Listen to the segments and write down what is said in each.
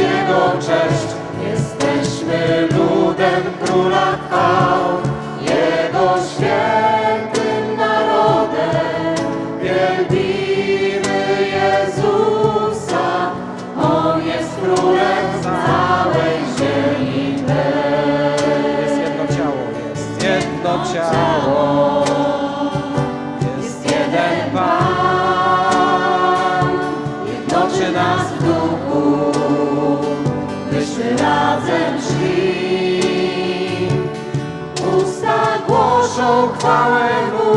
Jego cześć. Jesteśmy ludem Króla chwał, Jego świętym narodem. Wielbimy Jezusa, On jest Królem całej ziemi Jest jedno ciało, jest jedno ciało. Razem szli. Usta głoszą chwałę Mu,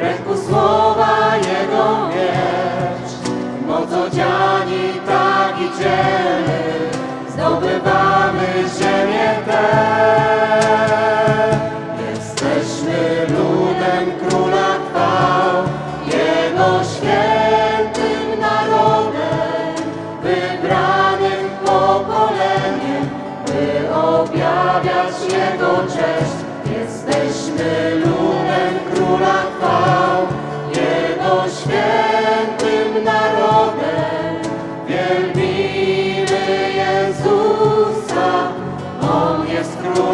ręku słowa Jego miecz. Mocodziani tak idziemy, zdobywamy objawiać Jego cześć. Jesteśmy ludem Króla chwał, Jego świętym narodem, wielbimy Jezusa, On jest Królem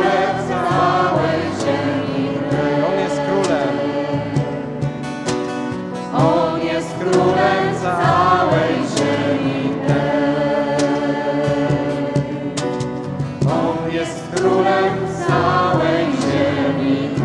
jest królem całej ziemi.